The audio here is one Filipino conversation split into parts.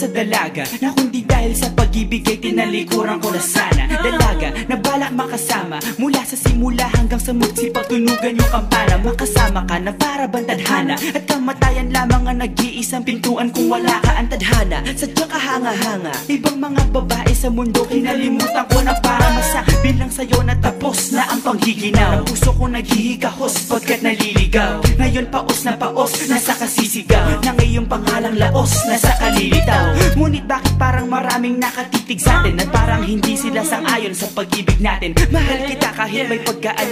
sa dalaga Na kundi dahil sa pag-ibig ay tinalikuran ko na sana. Dalaga na balak makasama Mula sa simula hanggang sa magsipag tunugan yung kampana. Makasama ka na para bantadhana At kamatayan lamang ang nag-iisang pintuan Kung wala ka ang tadhana. Sadyang kahanga-hanga. Ibang mga babae sa mundo Kinalimutan ko na para masabi lang sa'yo na tapos na ang panghiginaw Ang puso ko naghihigahos pagkat naliligaw. Ngayon paos na paos, nasa kasisigaw. Na ngayong pangalang laos, nasa kalilitaw. Ngunit bakit parang maraming nakatitig sa atin? At parang hindi sila sang-ayon sa pag-ibig natin. Mahal kita kahit may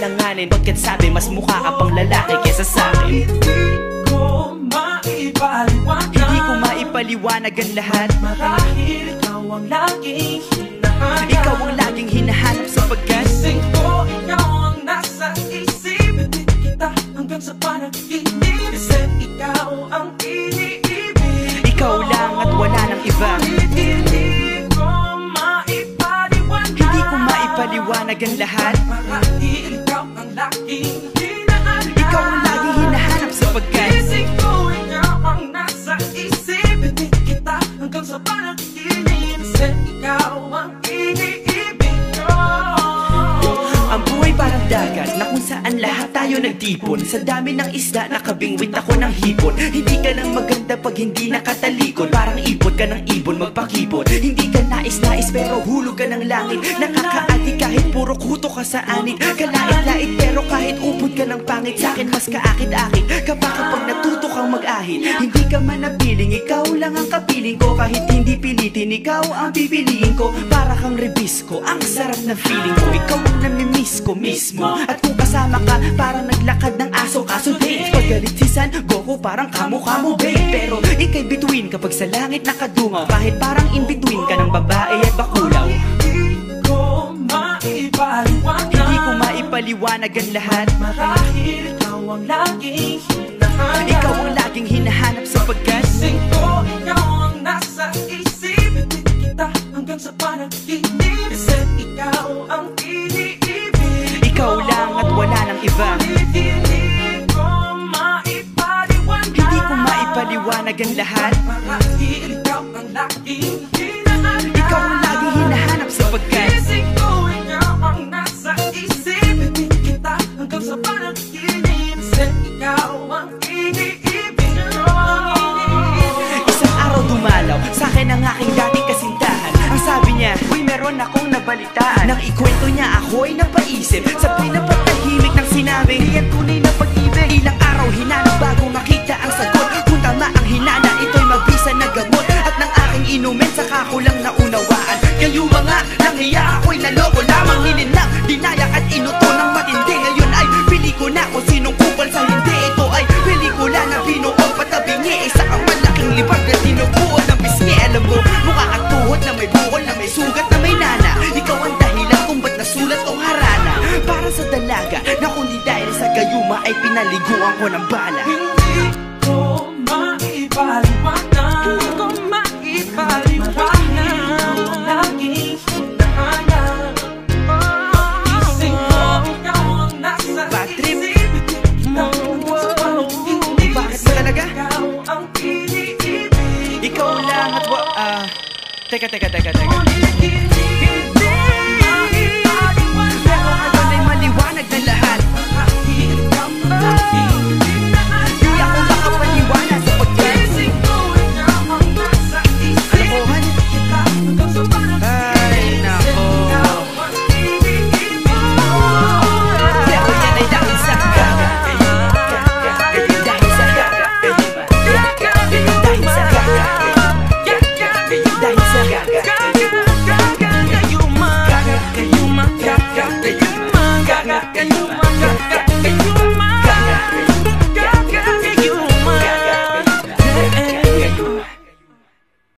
pagkaalanganin Pagkat sabi mas mukha ka pang lalaki kesa sa akin? Hindi ko maipaliwanag Hindi ko maipaliwanag ang lahat. Marahil ikaw ang laging hinahanap. Ikaw ang laging hinahanap sapagkat maipaliwanag ang lahat. Marahil ikaw ang laging hinahanap Ikaw ang laging hinahanap sapagkat Gising ko, ikaw ang nasa isip. Hindi kita hanggang sa panaginip. Kasi ikaw ang iniibig ko. Ang buhay parang dagat na kung saan lahat tayo nagtipon Sa dami ng isda nakabingwit ako ng hipon. Hindi ka nang maganda pag hindi nakatalikod. Parang ipot ka ng ibon magpakipot Hindi ka nais-nais pero hulog ka ng langit. Nakakaati kahit puro kuto ka sa anit. Kalait-lait pero kahit upod ka ng pangit Sa akin mas kaakit-akit. Kapag kapag natuto kang mag-ahit. Hindi ka man napiling, ikaw lang ang kapiling ko. Kahit hindi pilitin, ikaw ang pipiliin ko. Para kang rebisco, ang sarap ng feeling ko. Ikaw ang namimiss ko mismo. At kung kasama ka, parang naglakad ng aso Kaso date, pagalit si San Goku Parang kamo-kamo babe. Pero ikay between kapag sa langit nakadungaw Kahit parang in between ka ng babae at bakulaw. Hindi ko maipaliwanag Hindi ko maipaliwanag ang lahat. Marahil ikaw ang laging hinahanap. Ikaw ang laging hinahanap sapagkat Gising ko, ikaw ang nasa isip. Hindi kita hanggang sa panaginip Kasi ikaw ang iniibig Ikaw iba. Hindi ko maipaliwanag ang lahat. Ikaw ang laging hinahanap sapagkat sa Isang araw dumalaw sa akin ang aking dating kasintahan. Ang sabi niya, uy meron akong nabalitaan. Nang ikwento niya ako'y napaisip Sabay na patahimik ng sinabi Iyan tunay na pag-ibig. Ilang araw hinanap bago makita ang sagot. Kung tama ang hinana, ito'y mabisa na gamot. At ng aking inumin, saka ko lang naunawaan. Kayo mga nanghiya ako'y naloko lamang. Nilinlang, dinayak at inuto ng matindi. Ngayon ay pili ko na kung sinong kupal sa hindi. Ito ay pelikula na binuong patabingi Isa kang malaking libag na tinubuo ng bisngi. Alam mo, mukha kang tuhod na may bukol na may sugat na may nana. Ikaw ang dahilan kung ba't nasulat tong harana. Para sa dalaga luma ay pinaliguan ko ng bala Hindi ko maipaliwanag Hindi ko maipaliwanag Laging hinahanap Isip mo, ikaw ang nasa Patrip. isip mo Bakit ba talaga? Ikaw ang piniibig Ikaw lang at wa... Uh, teka, teka, teka, teka Ngunit hindi Hindi ko maliwanag na Gaga, gaga, gaga, gaga, gaga, gaga, gaga, gaga, gaga,